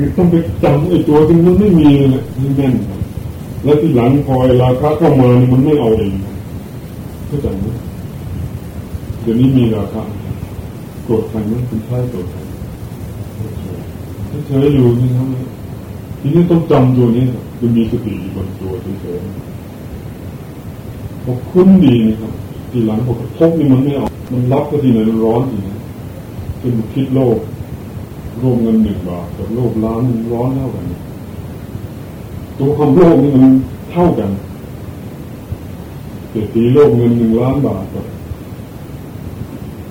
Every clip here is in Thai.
คือต้องไปจำไอ้ตัวที่มันไม่มีนะนี่แน่นแล้วที่หลังพอยราคาเข้ามานี่มันไม่เอาเองเข้าใจไหมเดี๋ยวนี้มีราคาโกรธใครไหมคุณใช่โกรธใครเฉยอยู่นี่ครับทีนี้ต้องจำตัวนี้คือมีสติอยู่บนตัวเฉยๆพอคุ้นดีนะครับ ทีหลังพอกระทบนี่มันไม่เอามันรับก็ทีไหนมันร้อนทีนะจนคิดโลก รวมเงินหนึ่งบาทกับโลกล้านร้อนเท่ากัน ตัวความโลภนี่มันเท่ากันเศรษฐีโลภเงินหนึ่งล้านบาทกับ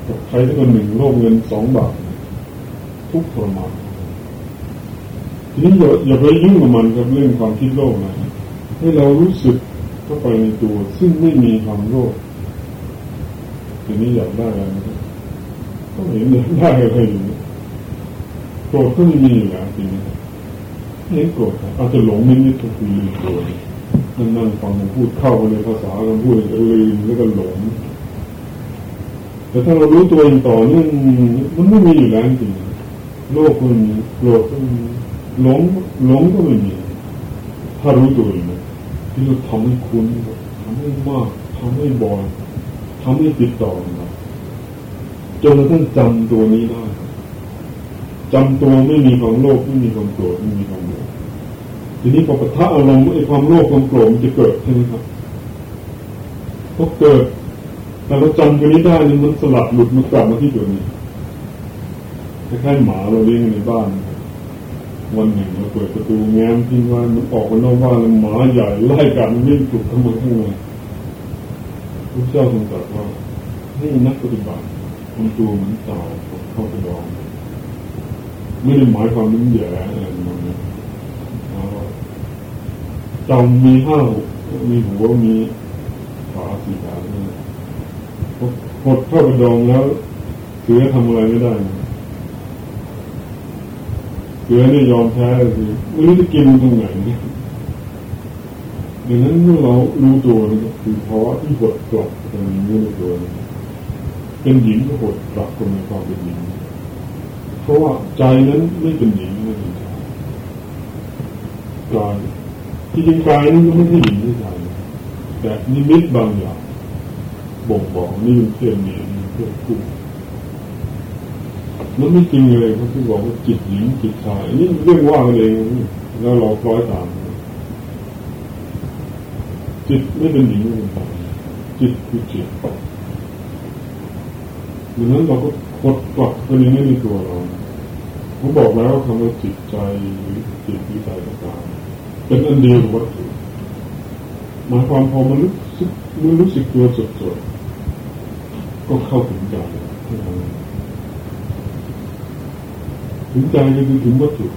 กับใครที่คนหนึ่งโลภเงินสองบาท ทุกทรมานทีนี้อย่าอย่าไปยุ่งกับมันกับเรื่องความคิดโลภนะให้เรารู้สึกเข้าไปในตัว ซึ่งไม่มีความโลภทีนี้อยากได้อะไรก็เห็นอยากได้อะไรอยู่ โกรธก็ไม่มีอยู่แล้วทีนี้เห็นโกรธอาจจะหลงนิดๆก็คือลืมตัวนั่งนั่งฟังมันพูดเข้าไปในภาษาคำพูดจะลืมแล้วก็หลงแต่ถ้าเรารู้ตัวเองต่อเนื่องมันไม่มีอยู่แล้วจริงโลกก็มีโกรธก็มีหลงหลงก็ไม่มีถ้ารู้ตัวเองที่เราทำให้คุ้นทำให้มากทำให้บ่อยทำให้ติดต่อนะจนกระทั่งจำตัวนี้ได้ จำตัวไม่มีความโลภไม่มีความโกรธไม่มีความโลภทีนี้พอปะทะอารมณ์ไอ้ความโลภความโกรธมันจะเกิดใช่ไหมครับพอเกิดแต่เราจำตัวนี้ได้นี่มันสลัดหลุดมันกลับมาที่ตัวนี้คล้ายๆหมาเราเลี้ยงในบ้าน วันหนึ่งเราเปิดประตูแง้มทิ้งไว้มันออกมานอกบ้านแล้วหมาใหญ่ไล่กันวิ่งจุกเข้ามาข้างในพระเจ้าทรงตรัสว่าให้นักปฏิบัติทำตัวเหมือนเต่าเข้าไปดอง ไม่ได้หมายความว่าแย่อะไรมันนะเต่ามีห้ามีหัวมีขาสี่ขาเนี่ยหดเข้าไปดองแล้วเสือทำอะไรไม่ได้เสือนี่ยอมแพ้เลยไม่รู้จะกินตรงไหนเนี่ยดังนั้นเมื่อเรารู้ตัวนี่คือเพราะที่หดกลับตรงนี้รู้ตัวเป็นหญิงก็หดกลับตรงในความเป็นหญิง เพราะว่าใจนั้นไม่เป็นหญิงไม่เป็นชายกายที่จริงกายนั้นก็ไม่ใช่หญิงไม่ใช่ชายแต่นิมิตบางอย่างบ่งบอกนี่เป็นเพื่อนเมียเพื่อนคู่มันไม่จริงเลยเขาที่บอกว่าจิตหญิงจิตชายนี่เรื่องว่าเองแล้วเราคล้อยตามจิตไม่เป็นหญิงไม่เป็นชายจิตคือจิต ดังนั้นเราก็กดกลับตัวนี้ไม่มีตัวเราผมบอกแล้วคำว่าจิตใจจิตวิจัยต่างๆเป็นอันเดียวกับวัตถุหมายความพอมันรู้สึกมันรู้สึกตัวสดๆก็เข้าถึงใจถึงใจก็คือถึงวัตถุ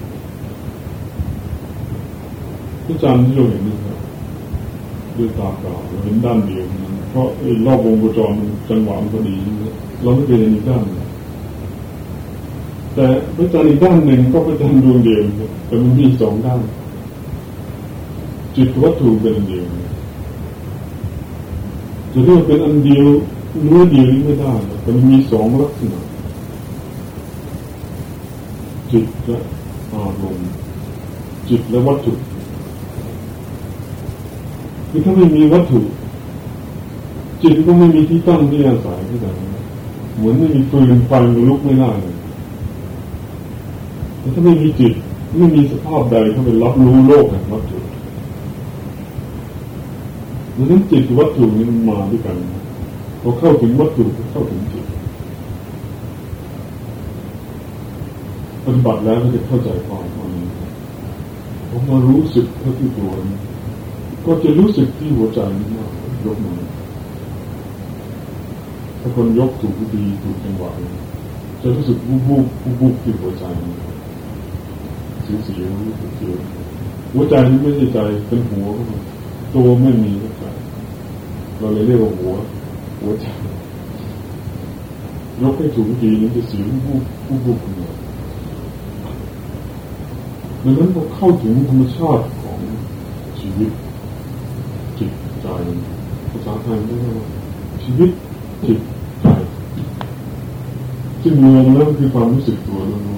ที่จำที่เราเห็นนี่ครับด้วยตาเปล่าเราเห็นด้านเดียว เพราะรอบวงโคจรจังหวะมันพอดีเราไม่เคยเห็นอีกด้านแต่พระจันทร์อีกด้านหนึ่งก็พระจันทร์ดวงเดียวแต่มันมีสองด้าน จิตวัตถุเป็นอันเดียวจะเรียกเป็นอันเดียวเนื้อเดียวไม่ได้แต่มันมีสองลักษณะ จิตและอารมณ์จิตและวัตถุคือถ้าไม่มีวัตถุ จิตก็ไม่มีที่ตั้งที่อาศัยที่ไหนเหมือนไม่มีฟืนไฟมันลุกไม่ได้เลยถ้าไม่มีจิตไม่มีสภาพใดเข้าไปรับรู้โลกแห่งวัตถุดังนั้นจิตวัตถุนี้มันมาด้วยกันพอเข้าถึงวัตถุก็เข้าถึงจิตปฏิบัติแล้วก็จะเข้าใจความตอนนี้ผมมารู้สึกเท่าที่ตัวก็จะรู้สึกที่หัวใจนี่มากยกมือ ถ้าคนยกถูกดีถูกจังหวะจะรู้สึกวูบวูบวูบวูบที่หัวใจเสียวเสียวเสียวหัวใจนี่ไม่ใช่ใจเป็นหัวก็ตัวไม่มีก็ใจเราเลยเรียกว่าหัว หัวใจยกให้ถูกดีนี่จะเสียววูบวูบวูบขึ้นมาดังนั้นเราเข้าถึงธรรมชาติของชีวิตจิตใจภาษาไทยเรียกว่าชีวิต จิตใจซึ่งรวมแล้วคือความรู้สึกตัวล้วน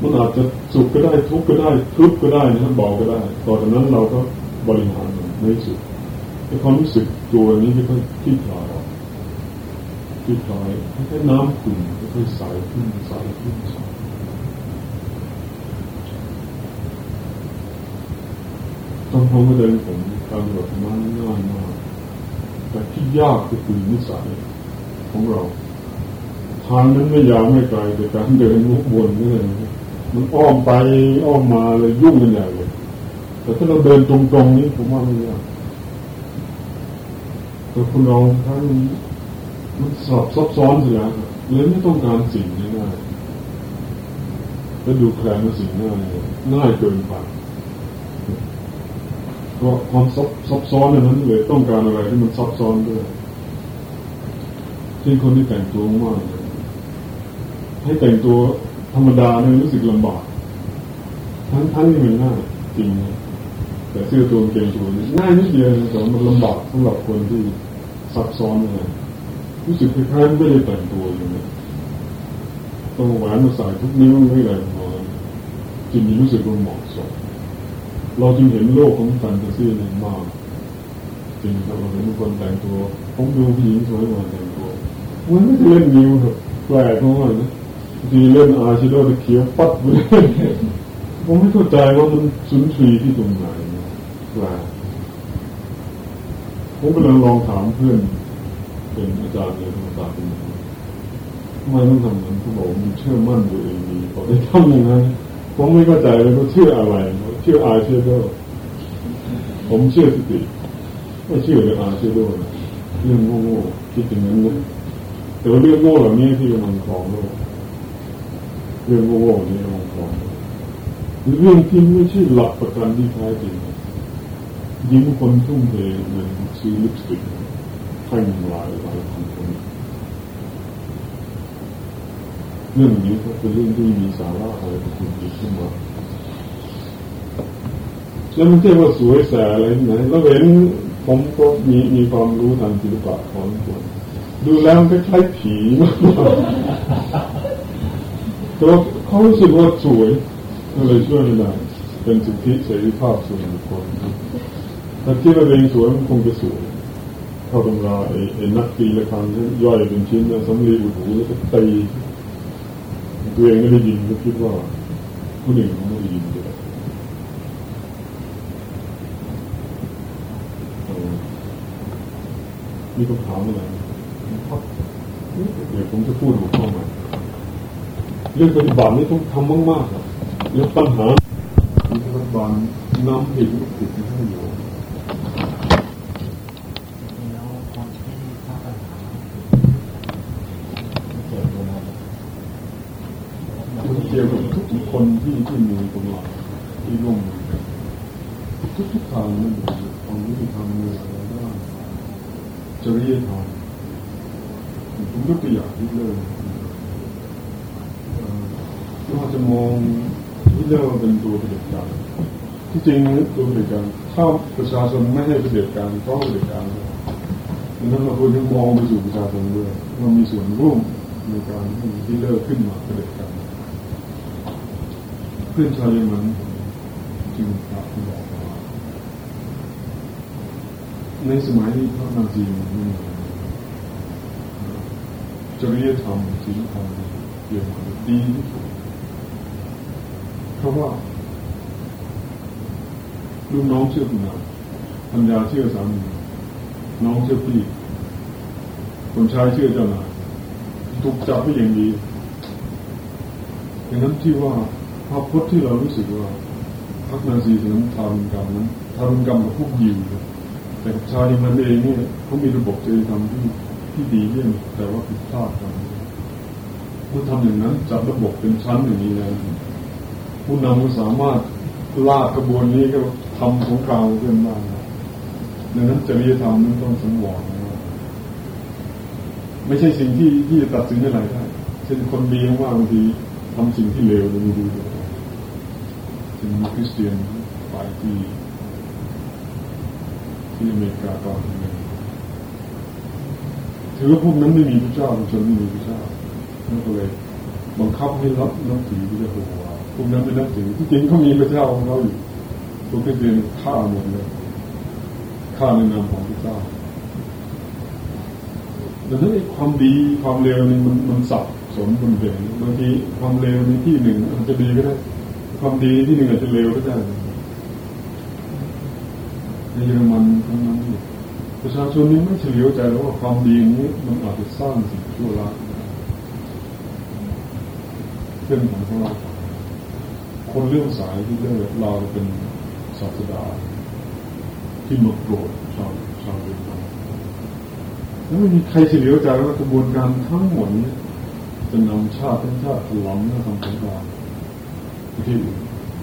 มันอาจจะสุขก็ได้ทุกข์ก็ได้ทุกข์ก็ได้นะครับบอกก็ได้ต่อจากนั้นเราก็บริหารมันในสุดไอ้ความรู้สึกตัวนี้ที่ค่อยที่คลายที่คลายให้น้ำขุ่นค่อยใสขึ้นใสขึ้นใสต้องพงมาเดินผมการแบบนั้นง่ายมาก แต่ที่ยากก็คือนิสัยของเรา ทางนั้นไม่ยาวไม่ไกลแต่การเดินวกวนนี่เลยมันอ้อมไปอ้อมมาเลยยุ่งกันใหญ่เลยแต่ถ้าเราเดินตรงๆนี้ผมว่าไม่ยากแต่คุณลองท่านมันสอบซับซ้อนสิแล้วเลยไม่ต้องการสิ่งง่ายๆแล้วดูแคลนมาสิ่งง่ายง่ายเกินไป ก็ความซับซ้อนนั้นเลยต้องการอะไรที่มันซับซ้อนด้วยเช่นคนที่แต่งตัวมากให้แต่งตัวธรรมดาเนี่ยรู้สึกลำบากทั้งทั้งที่มันง่ายจริงแต่เสื้อตัวเกงตัวง่ายนิดเดียวแต่มันลำบากสำหรับคนที่ซับซ้อนเลยรู้สึกคล้ายๆไม่ได้แต่งตัวอย่างนี้ต้องแหวนมาใส่ทุกนิ้วไม่ได้พอจริงรู้สึกว่าเหมาะสม เราจึงเห็นโลกของแฟนตาซีนี่มากจริงครับเราเห็นคนแต่งตัวผมดูผู้หญิงสวยมาแต่งตัวมันไม่เล่นนิ้วครับแปลกมากนะดีเล่นอาชิโดะเขียวปัดเลยผมไม่เข้าใจว่ามันสุนทรีที่ตรงไหนแปลกผมกำลังลองถามเพื่อนเป็นอาจารย์เรียนธรรมศาเป็นทำไมต้องทำนั้นเขาบอกมันเชื่อมั่นตัวเองดีพอได้ทำอย่างนั้นผมไม่เข้าใจเลยว่าเชื่ออะไรเชื่ออาเชื่อโดผมเชื่อสติไม่เชื่อเลยอาเชื่อโดเรื่องโง่ๆคิดอย่างนั้นนะแต่ว่าเรื่องโง่เหล่านี้ที่กำลังครองโลกเรื่องโง่ๆนี้กำลังครองเรื่องที่ไม่ใช่หลักประกันที่แท้จริงยิ่งคนทุ่มเทเงินซื้อลิปสติกให้หลายหลายพันคนเรื่องนี้ก็เป็นเรื่องที่มีสาระอะไรกับคุณดีขึ้นมา แล้วมันเรียกว่าสวยแสอะไรไหนแล้วเห็นผมก็มีมีความรู้ทางศิลปะของคนดูแล้วมันคล้ายผีมากแต่ว่าเขารู้สึกว่าสวยก็เลยช่วยไม่ได้เป็นสิทธิเสรีภาพส่วนบุคคลถ้าคิดว่าเองสวยมันคงจะสวยเข้าตำราไอ้นักตีละครั้งย่อยเป็นชิ้นสำลีอุดหูแล้วก็ตีตัวเองไม่ได้ยินก็คิดว่าผู้หนึ่งไม่ได้ยินเลย มีคำถามอะไรเดี๋ยวผมจะพูดหัวข้อใหม่เรื่องปฏิบัตินี่ต้องทำมากๆครับเรื่องปัญหาที่รัฐบาลน้ำผิดผิดให้อยู่เกี่ยวกับทุกคนที่ที่มีกำลังที่ร่วมทุกทุกทางนั่นเองความรู้ทางมืออะไรบ้าง จริยธรรมผมยกตัวอย่างที่เริ่มเราจะมองที่เริ่มเป็นตัวเผด็จการที่จริงตัวเผด็จการถ้าประชาชนไม่ให้เผด็จการก็เผด็จการดังนั้นเราควรจะมองไปสู่ประชาชนด้วยเรามีส่วนร่วมในการที่เลิกขึ้นมาเผด็จการเพื่อนชาวเยอรมันจึงกลับบอกว่า ในสมัยพระนาซีมันจริยธรรมศีลธรรมเกี่ยวกับดีที่สุดเพราะว่าลูกน้องเชื่อคุณนายพัญญาเชื่อสามีน้องเชื่อพี่ คนชายเชื่อเจ้านายถูกจับไปอย่างดีอย่างนั้นที่ว่าภาพพจน์ที่เรารู้สึกว่าพักนาซีถึงทำกรรมนั้นทำกรรมกับพวกยิว แต่ชาวยังมันเองเนี่ยเขามีระบบจริยธรรมที่ที่ดีเยี่ยมแต่ว่าผิดพลาดกันเมื่อทำอย่างนั้นจัดระบบเป็นชั้นอย่างนี้แล้วผู้นำก็สามารถลากกระบวนนี้ก็ทำสงครามเพื่อนบ้าดังนั้นจริยธรรมนั้นต้องสมหวังไม่ใช่สิ่งที่ที่จะตัดสินอะไรได้เช่นคนดีว่าบางทีทำสิ่งที่เลวดูดูถึงคริสเตียนไปที่ ที่อเมริกาตอนนี้ถือว่าพวกนั้นไม่มีพระเจ้าชนไม่มีพระเจ้านั่นก็เลยบังคับให้รับนับถือพระเจ้าหัวพวกนั้นเป็นนักสือที่จริงเขามีพระเจ้าของเขาอยู่พวกคริสเตียนฆ่าหมดเลยฆ่าในนามของพระเจ้าดังนั้นความดีความเลวนี่มันมันสับสนบนเด่นบางทีความเลวในที่หนึ่งอาจจะดีก็ได้ ความดีที่หนึ่งอาจจะเลวก็ได้ เยอรมันทั้งนั้นประชาชนนี้ไม่เฉลียวใจแล้วว่าความดีนี้มันอาจจะสร้างสิ่งชั่วร้ายเพื่อนของเราคนเรื่องสายที่เรื่องเราเป็นศาสดาที่มาโกรธชาวชาวเยอรมันแล้วไม่มีใครเฉลียวใจว่ากระบวนการทั้งหมดนี้จะนำชาติทั้งชาติถล่มและทำสงครามที่อื่น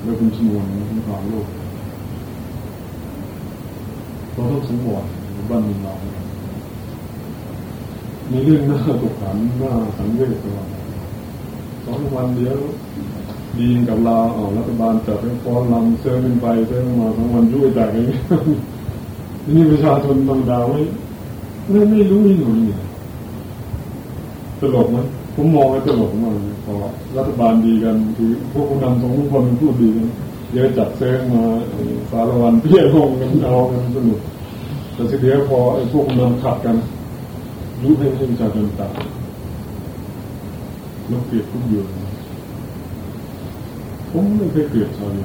และเป็นชนวนสงครามโลก เราต้องสงวนบ้านเมืองเราในเรื่องหน้าตกขันหน้าสังเวชตลอดสองวันเดียวดีกับลาออกรัฐบาลจัดเป็นฟ้อนลำเซิร์ฟไปเซิร์ฟมาทั้งวันยุ่ยจากอย่างนี้นี่ประชาชนบางดาวไม่ไม่ไม่รู้ไม่หนุนเนี่ยตลกไหมผมมองให้ตลกมากพอรัฐบาลดีกันคือพวกผู้นำสองคนพูดดีกัน เยอะจัดเซิร์ฟมาสารวันเพี้ยงงกันเอากันสนุกแต่สิเดียวพอไอ้พวกผู้นำขัดกันรู้ให้ให้ประชาชนตายแล้วเกลียดทุกอย่างผมไม่เคยเกลียดชาวเย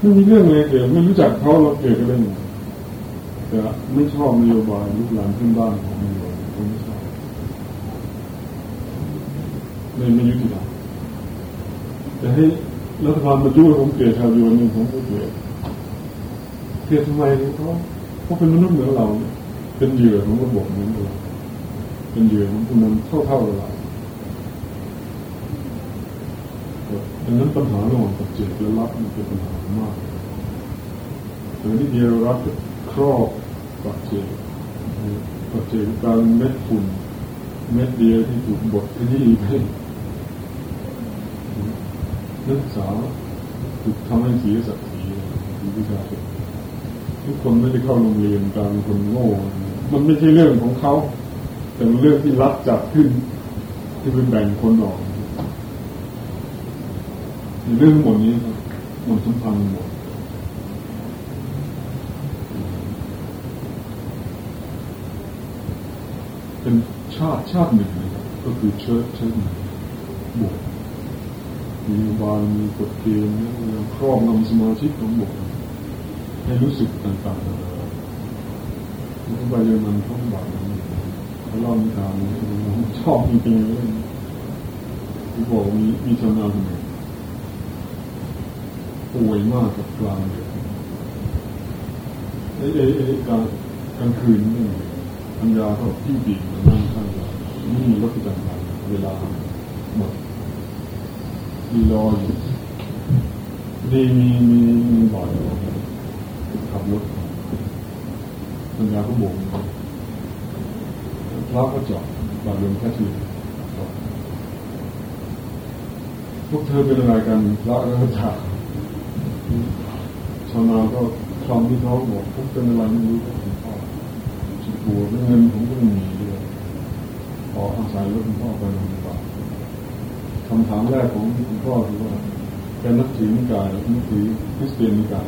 ไม่มีเรื่องเลยเกลียดไม่รู้จักเขาเราเกลียดกันได้ไงแต่ไม่ชอบนโยบายลูกหลานขึ้นบ้านของนโยบายผมไม่ชอบไม่ไม่ยุติธรรมแต่ให้ รัฐบาลมาช่วยผมเกลียดชาวโยนนี่ผมไม่เกลียดเกลียดทำไมเขาเขาเป็นมนุษย์เหมือนเราเป็นเหยื่อของระบบเหมือนเราเป็นเหยื่อของผู้นำเท่าเท่าเราดังนั้นปัญหาระหว่างปัจเจกและรับมันเป็นปัญหามากแต่นี่เดียวรับครอบปัจเจกปัจเจกการเม็ดฝุ่นเม็ดเดียวที่ถูกบดที่นี่ไป นักศึกษาถูกทำให้เสียศักดิ์ศรีวิชาทุกคนไม่ได้เข้าโรงเรียนการคนโง่ มันไม่ใช่เรื่องของเขาแต่เป็นเรื่องที่รัฐจัดขึ้น ที่เป็นแบ่งคนออกเรื่องหมดนี้มันสัมพันธ์หมดเป็นชาติชาติหนึ่งก็คือเชิดเชิดหนึ่งบวก มีวางมีกฎเกณฑ์ครอบงำสมาชิกของบวกให้รู้สึกต่างๆแล้วไปเยอรมันท่องบาทเขาเล่านิทานชอบจริงๆเลยที่บอกมีมีชาวนาคนหนึ่งป่วยมากกับกลางเดือนไอ้ไอ้ไอ้กลางกลางคืนนี่ปัญญาเขาพี่ปีมานั่งข้างเราไม่มีรถประจำทางเวลาหมด มีรออยู่ดีมีมีมีบ่อยขับรถปัญญาก็บ่งพระก็จอดบาดลมแค่ทีพวกเธอเป็นอะไรกันพระก็ถามชาวนาก็คำที่เขาบอกพวกเป็นอะไรไม่รู้ก็คุณพ่อสุดหัวเงินผมก็ไม่มีด้วยขออาศัยรถคุณพ่อไปโรงพยาบาล คำถามแรกของคุณพ่อคือว่าแกนับถือนิกายนับถือคริสเตียนนิกาย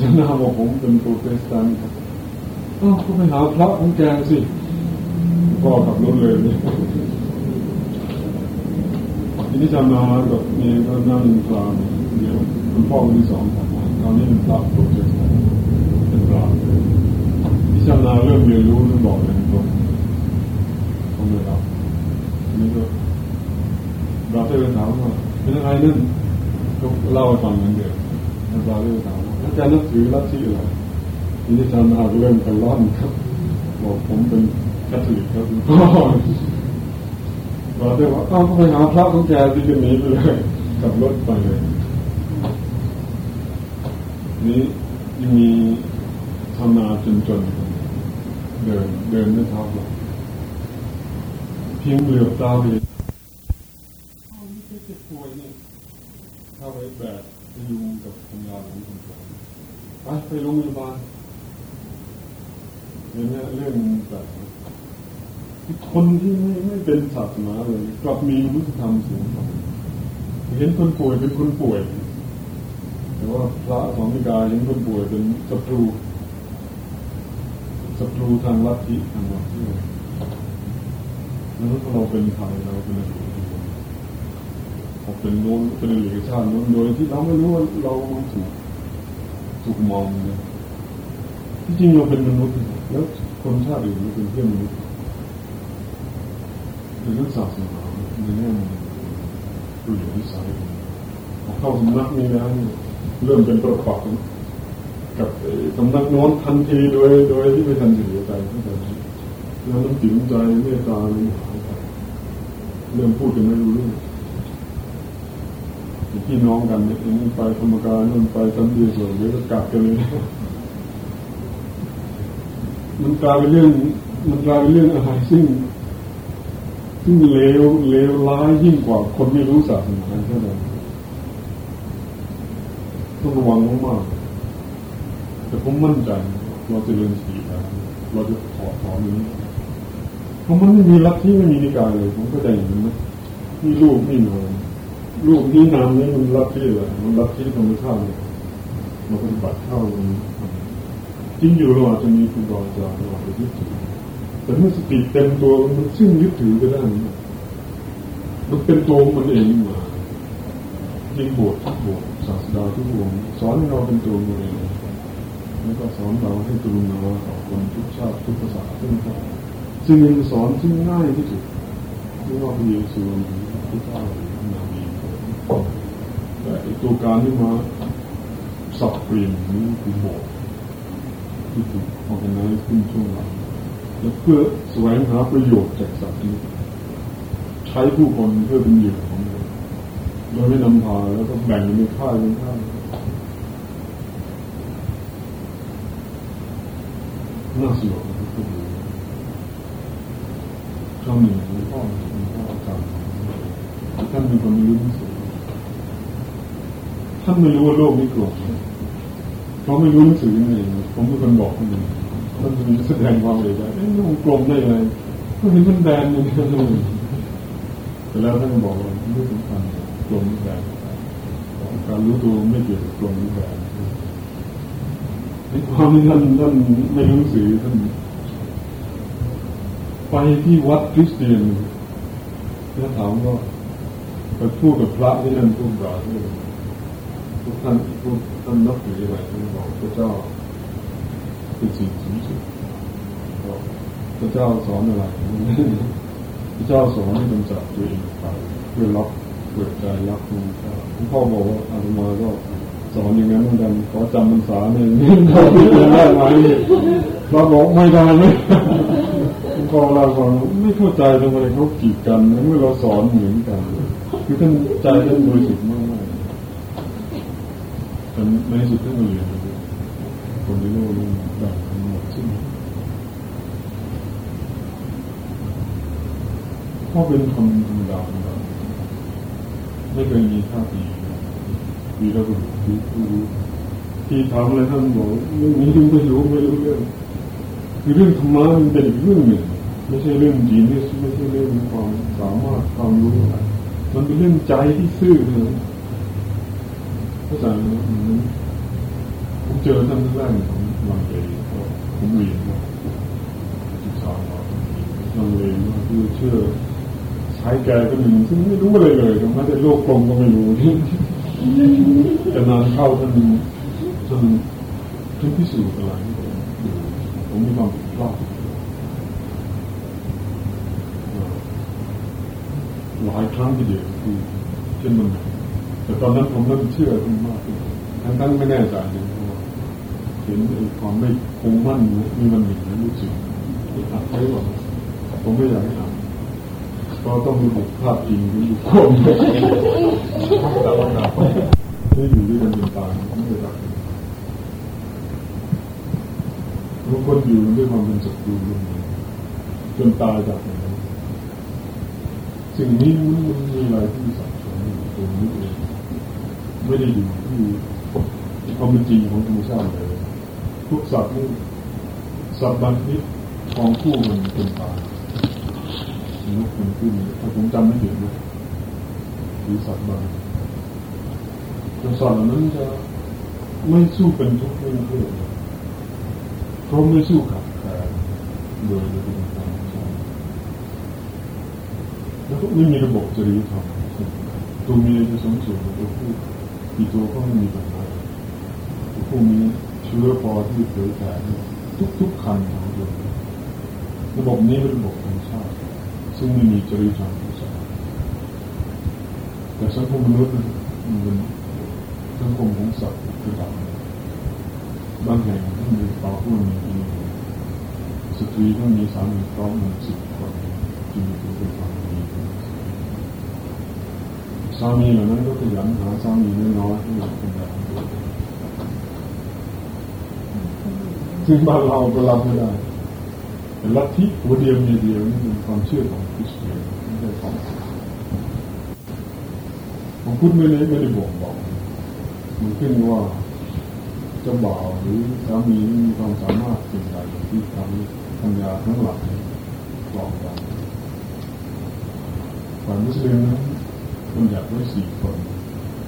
ชาวนาบอกผมเป็นโปรเตสแตนต์ก็ไปหาพระของแกสิพ่อขับรถเลยเนี่ยทีนี้ชาวนากับเมียก็นั่งกลางเดียวคุณพ่อคนที่สองของตอนนี้เป็นพระโปรเจกต์เป็นพระที่ชำนาเริ่มเรียนรู้เริ่มบอกเลยตรงตรงเลยครับนี่ก็ เราเจอถามว่าเป็นยังไงนั่นก็เล่าให้ฟังเหมือนเดิมเราเริ่มถามว่าอาจารย์นับถือรัทธิออะไรทีนี้ชำนาเริ่มกันร้อนครับบอกผมเป็นคาทอลิกครับเราเรียกว่าอ้าวไปหาพระของแกที่จะหนีไปเลยขับรถไปเลยนี้ยังมีทำนาจนจนเดินเดินด้วยเท้าเปล่าเพียงเหลือบตาไปเขาไม่ใช่เจ็บป่วยนี่เข้าไปแบบยุงกับทำงานของคนไปไปโรงพยาบาลเนี่ยเรื่องแบบคนที่ไม่ไม่เป็นศาสนาเลยกลับมีมุสธรรมสูงกว่าเห็นคนป่วยเป็นคนป่วย แต่ว่าพระสองนิกายเห็นคนป่วยเป็นศัตรูศัตรูทางลัทธิทางวัดที่แล้วถ้าเราเป็นไทยเราเป็นอะไร เราเป็นโน้นเป็นเอกชาติโน้นโดยที่เราไม่รู้ว่าเราถูกถูกมองนี่ยที่จริงเราเป็นมนุษย์แล้วคนชาติอื่นเป็นเพื่อนมนุษย์ในเรื่องศาสนาในแง่ดูอย่างวิสัยเข้าสำนักนี้แล้วเริ่มเป็นประปักกับสำนักโน้นทันทีโดยโดยที่ไม่ทันถือใจตั้งแต่แล้วน้ำจิตใจเมตตาเลยหายไปเริ่มพูดกันไม่รู้เรื่อง พี่น้องกันเนี่ยไปธรรมการนู่นไปตั้งเดียวเดี๋ยวก็กลับกันเลยมันกลายเป็นเรื่อง มันกลายเป็นเรื่องอะไรซึ่งซึ่งเลวเลวร้ายยิ่งกว่าคนไม่รู้ศาสนาเท่านั้นต้องระวังมากๆแต่ผมมั่นใจเราจะเรียนสีแล้วเราจะขอถอนนี้เพราะมันไม่มีรัฐที่ไม่มีนิกายเลยผมก็ใจอย่างนั้นนะนี่ลูกนี่นาม ลูกนี่นามนี่มันรัฐที่อะไรมันรัฐที่ธรรมชาติมาปฏิบัติเข้าตรงนี้จริงอยู่เราอาจจะมีคุณรอจาเราอาจจะยึดถือแต่เมื่อสติเต็มตัวมันซึ่งยึดถือก็ได้มันเป็นตัวมันเองมายิ่งบวชทุกบวชศาสดาทุกวงสอนให้เราเป็นตัวมันเองแล้วก็สอนเราให้กรุณาต่อคนทุกชาติทุกภาษาทุกชาติจึงสอนที่ง่ายที่สุดไม่ว่าพระเยซูหรือพระเจ้านาบี แต่ตัวการที่มาสับเปลี่ยนนี้คือโบสที่ถูกออกนนั้นขึ้นช่วงหลังและเพื่อแสวงหาประโยชน์จากสัตว์นี้ใช้ผู้คนเพื่อเป็นเหยื่อของเราโดยไม่นำพาแล้วก็แบ่งเป็นค่ายเป็นค่ายน่าสยดนะครับทุกคนช่องหนึ่งหลวงพ่อหลวงพ่ออาจารย์ท่านเป็นคนรู้สุด ท่านไม่รู้ว่าโลกนี้กลมเขาไม่รู้หนังสือนี่เองผมเป็นคนบอกท่านเองท่านแสดงความเลยว่าเอ๊ะมันกลมได้ยังไงก็เห็นมันแบนอย่างนี้แต่แล้วท่านก็บอกว่าไม่สำคัญกลมแบนการรู้ตัวไม่เกี่ยวกับกลมแบนในความที่ท่านท่านไม่รู้หนังสือท่านไปที่วัดคริสเตียนแล้วถามว่าไปพูดกับพระที่นั่นพูดด่าที่นั่น ทุกท่านทุกท่านนับถืออะไรท่านบอกพระเจ้าเป็นสิ่งสูงสุดพระเจ้าสอนอะไรพระเจ้าสอนให้กำจัดตัวเองไปเพื่อรับเปิดใจรับคุณพระพ่อบอกว่าอาตมาก็สอนอย่างนั้นเหมือนกันขอจำพรรษาเนี่ยนี่เขาพิจารณาไหมเราบอกไม่ได้ไหมพอเราฟังไม่เข้าใจทำไมเขากีดกันเมื่อเราสอนเหมือนกัน คือท่านใจท่านบริสุทธิ์มาก แต่ในสุดท่านมาเรียนคนที่โลกนี้ได้ทั้งหมดซึ่งพ่อเป็นคนธรรมดาไม่เคยมีท่าทีมีระบุที่รู้ที่ทำอะไรท่านบอกเรื่องนี้ไม่รู้ไม่รู้เรื่องคือเรื่องธรรมะมันเป็นอีกเรื่องหนึ่งไม่ใช่เรื่องจีนไม่ไม่ใช่เรื่องความสามารถความรู้อะไรมันเป็นเรื่องใจที่ซื่อเลยเข้าใจไหมผมเจอท่านแรกผมลังเลผมเรียนว่าศึกษามาลังเลว่าคือเชื่อใช้แกก็หนึ่งซึ่งไม่รู้อะไรเลยทำไมแต่โลกกลมก็ไม่รู้จะนานเข้าท่านท่านท่านพิสูจน์อะไรผมมีความผิดพลาดหลายครั้งทีเดียวคือเช่นมัน แต่ตอนนั้นผมเริ่มเชื่อขึ้นมากทั้งทั้งไม่แน่ใจเลยว่าเห็นความไม่คงมั่นมีมันหนึ่งนะรู้สึกอัดไว้ว่าผมไม่อยากให้อ่านก็ต้องมีบุคภาพจริงหรือบุคคลแต่ว่าหนักไม่อยู่ด้วยกันเป็นตายไม่ได้รักคนอยู่ด้วยความเป็นศัตรูจนตายจากนั้นสิ่งนี้มันมีอะไรที่สับสนตรงนี้เอง ไม่ได้อยู่ที่ความเป็นจริงของธรรมชาติเลย ทุกสัตว์นี่สัตว์บางชนิดของคู่มันเป็นตายนกเป็นขึ้นถ้าผมจำไม่ผิดนะหรือสัตว์บางประสาทนั้นจะไม่สู้เป็นทุกเรื่เพื่อเพราะไม่สู้ขัดแย้งโดยเป็นธรรมชาติแล้วก็ไม่มีระบบจริยธรรมตัวเมียจะสมส่วนตัวผู้ อีตัวก็ไม่มีปัญหาตัวผู้มีเชื้อพอที่เผยแผ่ทุกๆคันของตัวระบบนี้เป็นระบบธรรมชาติซึ่งไม่มีจริยธรรมแต่สังคมมนุษย์มันสังคมของสัตว์คือดบางแห่งที่มีต่อผู้มีสตรีต้องมีสามีพร้อมมันสิบคนจึงถือเป็นความดีสามีเหล่านั้ นก็ขยันหาสามีน้อยๆที่อยากเป็นแบบซึ่งบ้านเราก็รับไม่ได้แต่ลัทธิหัวเดียวมีเดียวนี่เป็นความเชื่อของคริสเตียนไม่ใช่ของผมพูดไม่ได้ไม่ได้บอกบอกมันขึ้นว่าจ้าบ่าวหรือสามีมีความสามารถสิ่งใดที่ทำให้ปัญญาทั้งหลายกลองกันฝ่ายมุสลิมนั้น คนอยากไว้สี่คน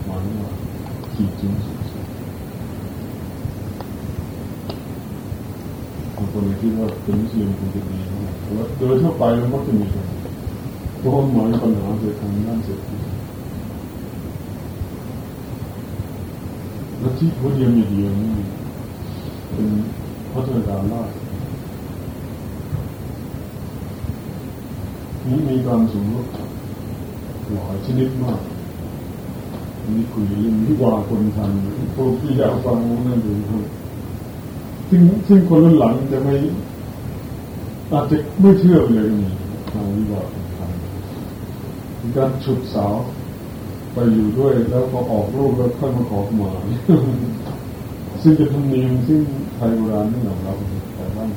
หมายว่าสี่จุดสุดบางคนคิดว่าเป็นสลิมคงจะดีนะแต่ว่าโดยทั่วไปมันมักจะมีเพราะหมายปัญหาเกิดทางด้านเศรษฐกิจและที่เขาเรียนอยู่เดียวนี่เป็นพัฒนาการล่านี้มีการสมรส หลายชนิดมากนี่คุยเรื่องที่ว่าคนทันพวกที่อยากฟังนั่นดูครับซึ่งซึ่งคนรุ่นหลังจะไม่อาจจะไม่เชื่อเลยนี่ทางวิวาคนทันการฉุดสาวไปอยู่ด้วยแล้วพอออกรูปแล้วค่อยมาขอขมาซึ่งจะทำเนียมซึ่งไทยโบราณนี่เราเราแต่บ้าน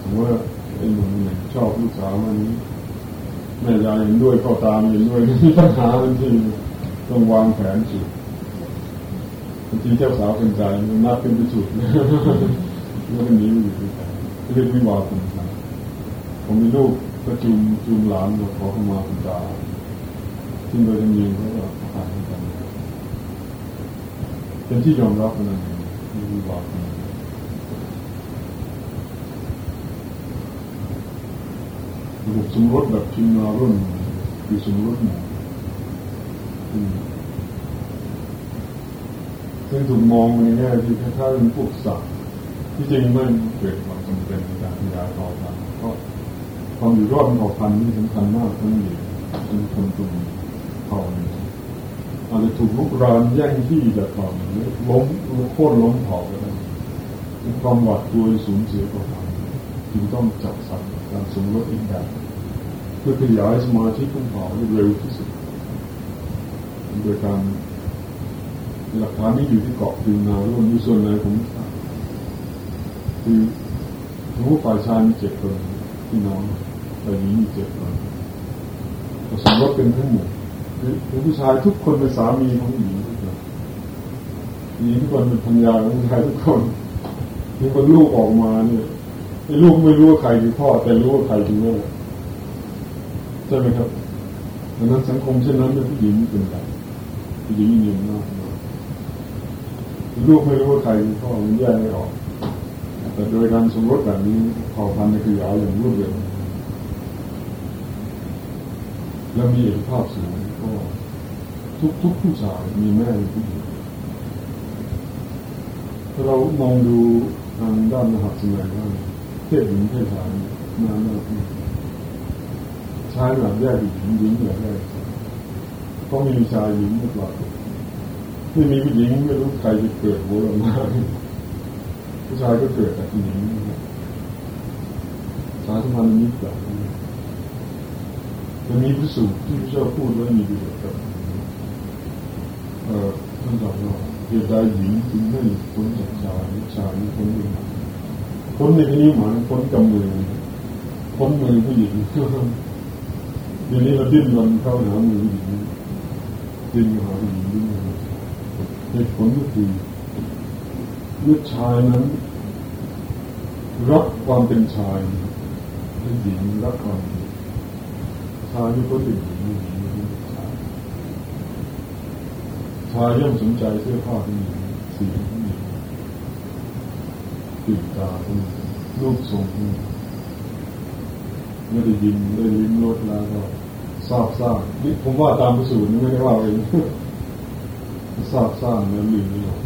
สมว่าไอ้หนุ่มหนึ่งชอบลูกสาวมันนี้ แม่ยายเห็นด้วยก็ตามเห็นด้วยมีปัญหาทันทีต้องวางแผนสุดบางทีเจ้าสาวเป็นใจมันนัดเป็นไปสุดแล้วก็หนีไปอยู่ด้วยกันเรียกวิวาคุณผมมีลูกก็จูงจูงหลานมาขอเข้ามาคุณตาซึ่งโดยธรรมเนียมเขาก็ผ่านกันเป็นที่ยอมรับนั่นเองมีบาประบบสมรสแบบพิมนารุ่นคือสมรสหมู่ซึ่งถูกมองในแง่ที่คล้ายๆเป็นพวกสัตว์ที่จริงไม่เกิดความจำเป็นในการขยายต่อพันธุ์เพราะความอยู่รอดของพันธุ์นี่สำคัญมากทั้งนี้เป็นคนกลุ่มเผ่านี้อาจจะถูกลุกรานแย่งที่จากเผ่านี้ล้มโค่นล้มเผ่าไปได้ความหวาดกลัวสูญเสียของมัน จึงต้องจับสัตว์การสมรสอีกแบบเพื่อขยายสมาธิของเผ่าให้เร็วที่สุด โดยการหลักฐานนี้อยู่ที่เกาะพิวนาร่วมมีส่วนไหนของคือรู้ฝ่ายชายมีเจ็ดคนพี่น้องฝ่ายหญิงมีเจ็ดคนสมรสเป็นทั้งหมดคือผู้ชายทุกคนเป็นสามีของหญิงทุกคนหญิงทุกคนเป็นภรรยาของชายทุกคนมีคนลูกออกมาเนี่ย ลูกไม่รู้ว่าใครคือพ่อ แต่รู้ว่าใครคือแม่ใช่ไหมครับดังนั้นสังคมเช่นนั้นเป็นผู้หญิงเป็นใครผู้หญิงมีอำนาจลูกไม่รู้ว่าใครคือพ่อมันแยกไม่ออก แต่โดยการสมรสแบบนี้เผ่าพันธุ์ในขยายอย่างรวดเร็วแล้วมีเอกภาพสูงก็ทุกทุกผู้ชายมีแม่มีผู้หญิงถ้าเรามองดูทางด้านมหาสมัยว่า เพศหญิงเพศชายนานมากชายแบบแยกหญิงหญิงแบบแยกเพราะมีชายหญิงไม่ปลอดไม่มีผู้หญิงไม่รู้ใครจะเกิดหัวลมาผู้ชายก็เกิดจากผู้หญิงสายสัมพันธ์นิดเดียจะมีพิสูจน์ที่พระเจ้าพูดไว้มีประโยชน์กับเอ่อท่านบอกว่าเหตุใดหญิงถึงไม่พ้นจากชายชายพ้นด้วย พ้นในที่นี้หมายพ้นกำมือพ้นมือผู้หญิงทีนี้เราดิ้นรนเข้าหามือผู้หญิงดิ้นหาผู้หญิงดิ้นหาเหตุผลก็คือเมื่อชายนั้นรักความเป็นชายและหญิงรักความเป็นชายที่เขาเป็นหญิงหญิงเป็นชายชายย่อมสนใจเสื้อผ้าที่มีสีที่มี กลิ่นตาที่รูปทรงที่ไม่ได้ยินได้ลิ้มรสแล้วก็ทราบซ่านนี่ผมว่าตามประสูตรไม่ได้ว่าเองทราบซ่านแล้วลืมไม่หมด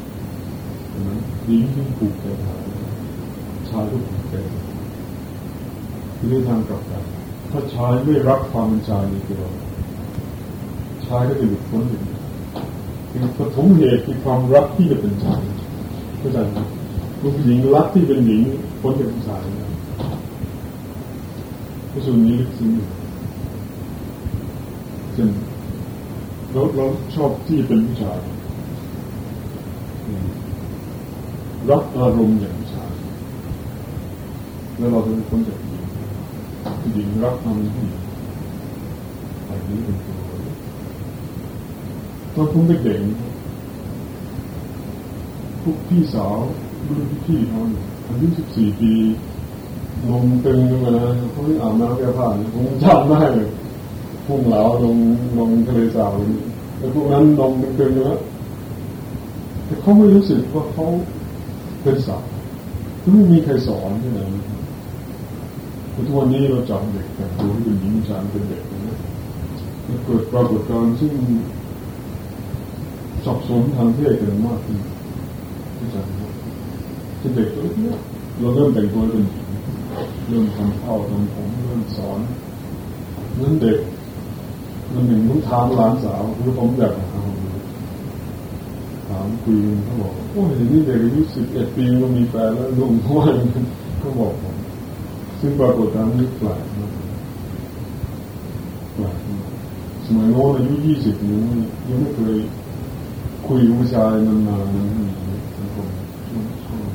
นั้นหญิงที่ผูกใจหายชายก็ผูกใจที่ได้ทางกลับกันถ้าชายไม่รักความเป็นชายในตัวชายก็จะหลุดพ้นอย่างนี้คือปฐมเหตุคือความรักที่จะเป็นชายเข้าใจไหม ผู้หญิงรักที่เป็นหญิงพ้นจากผู้ชายนะพระสูตรนี้ลึกซึ้งเช่นเราเราชอบที่เป็นผู้ชายรักอารมณ์อย่างผู้ชายแล้วเราจะพ้นจากหญิงหญิงรักอารมณ์ผู้หญิงแบบนี้เป็นตัวตอนผมเด็กๆพวกพี่สาว รุ่นพี่เขาอายุสิบสี่ปีนมตึงมานะเขาไม่อาบน้ำแก้ผ้าผมจำได้เลยพุ่งเหลาลงลงทะเลสาบแล้วพวกนั้นนมตึงแล้วแต่เขาไม่รู้สึกว่าเขาเป็นสาวไม่มีใครสอนที่ไหนทุกวันนี้เราจับเด็กแต่งตัวที่เป็นหญิงชายเป็นเด็กนะเกิดปรากฏการณ์ซึ่งสับสนทางเพศกันมากขึ้นที่จะ เป็นเด็กตัวเล็กเราเริ่มแต่งตัวเป็นหญิงเริ่มทำข้าวทำผมเริ่มสอนนั้นเด็กมันหนึ่งต้องถามหลานสาวคือผมอยากถามถามคุยเขาบอกโอ้ยนี่เด็กอายุสิบเอ็ดปีก็มีแฟนแล้วลุงพ่อเขาบอกผมซึ่งปรากฏการณ์นี้แปลกมากแปลกมากสมัยโน้นอายุยี่สิบนี้ยังไม่เคยคุยกับผู้ชายนานๆนั้นสังคมชอบ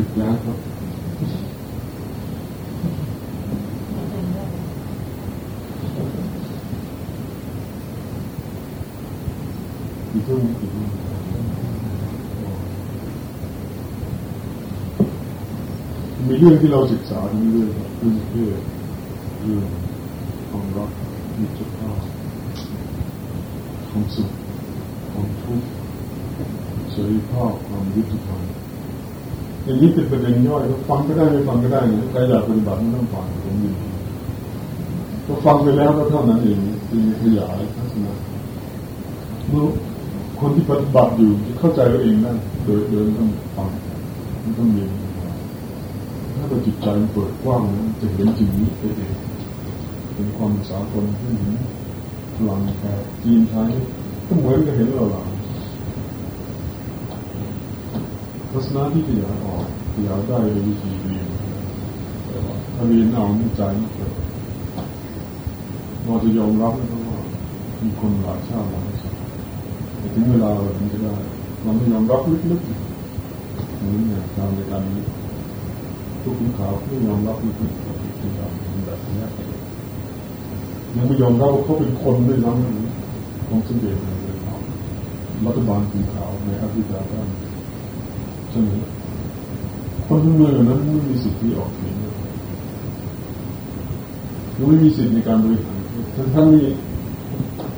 จุดแล้วครับอีกเรื่องอีกเรื่องมีเรื่องที่เราศึกษาทั้งเรื่องเรื่องเรื่องเรื่องความรักมิตรภาพความสุขความทุกข์เสรีภาพความยุติธรรม อย่างนี้เป็นประเด็นย่อยก็ฟังก็ได้ไม่ฟังก็ได้ใครอยากปฏิบัติไม่ต้องฟังผมยินดีก็ฟังไปแล้วก็เท่านั้นเองจึงขยายทัศนะเมื่อคนที่ปฏิบัติอยู่เข้าใจตัวเองได้โดยเดินต้องฟังมันต้องเรีถ้าเราจิตใจเปิดกว้างนะจะเห็นจริงนี้ไปเองเป็นความสากลที่เห็นพลังแก่จีนไทยก็เหมือนกับเห็นเราหลัง ทัศนะที่ขยายออกขยายได้โดยวิธีเรียนถ้าเรียนเอาใจไม่เกิดเราจะยอมรับนะว่ามีคนหลายชาติหลายชาติแต่ถึงเวลาเราถึงจะได้เราไม่ยอมรับลึกๆเหมือนอย่างการในการนี้ทุกคนขาวไม่ยอมรับลึกๆกับที่เราทำแบบนี้ยังไม่ยอมรับว่าเขาเป็นคนด้วยซ้ำของสังเกตเลยรัฐบาลสีขาวในแอฟริกาได้ ใช่ไหมคนทั้งเมือนั้นไม่มีสิทธิ์ที่ออกเสียงยังไม่มีสิทธิ์ในการบริหารทั้งทั้งนี้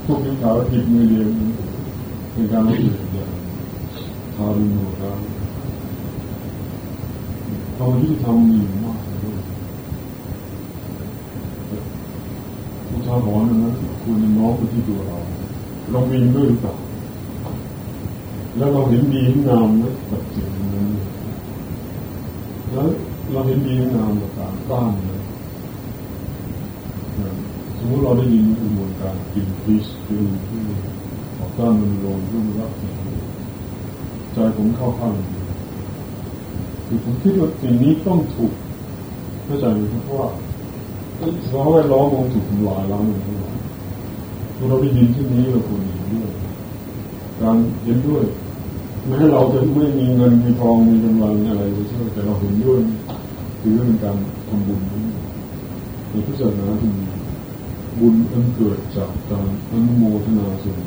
พวกที่ขาวผิดมือเดียวในการบผิดอย่างทารุณโหดร้ายความยุติธรรมมีมากเลยอุทาหรณ์นั้นควรจะน้อมไปที่ตัวเราเรามีด้วยหรือเปล่า แล้วเราเห็นดีงามไหมกับสิ่งนั้นแล้วเราเห็นดีงามกับการต้านนะสมมติเราได้ยินกระบวนการกินฟิชคือที่ต่อต้านมันลงเรื่องรักใจผมเข้าข้างคือผมคิดว่าสิ่งนี้ต้องถูกเข้าใจไหมเพราะว่าสภาพแวดล้อมมันถูกทำลายล้างอย่างนี้เราได้ยินที่นี้เราควรเห็นด้วยการเห็นด้วย แม้เราจะไม่มีเงินมีทองมีกำลังอะไรไปช่วยแต่เราเห็นด้วยคือเป็นการทำบุญในพุทธศาสนาที่มีบุญอันเกิดจากการอนุโมทนาส่วน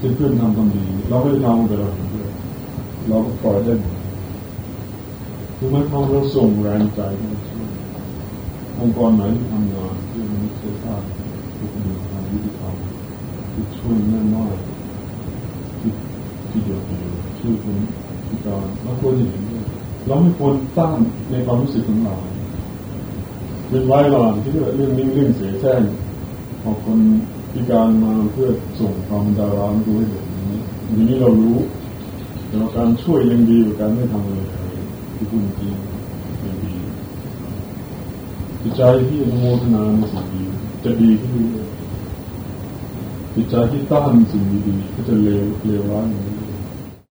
ที่เพื่อนทำทำดีเราไม่ได้ทำแต่เราเห็นด้วยเราก็ปล่อยได้คือไม่พอเราส่งแรงใจมาช่วยองค์กรไหนที่ทำงานที่มันใช้ชาติทุกหน่วยงานยุติธรรมที่ช่วยแม่น้อย ที่เดียวเดียวช่วยคนพิการเราควรจะเห็นด้วยเราไม่ควรต้านในความรู้สึกของเราเป็นไว้ระหว่างที่เรื่องนิ่งเรื่องเสียแช่งพอคนพิการมาเพื่อส่งความดาราดูให้เห็นนี้นี้เรารู้แต่การช่วยยังดีกว่าการไม่ทำอะไรที่พูดจริงยังดีจิตใจที่อนุโมทนาในสิ่งดีจะดีขึ้นจิตใจที่ต้านสิ่งดีๆก็จะเลวเลวร้ายอย่างนี้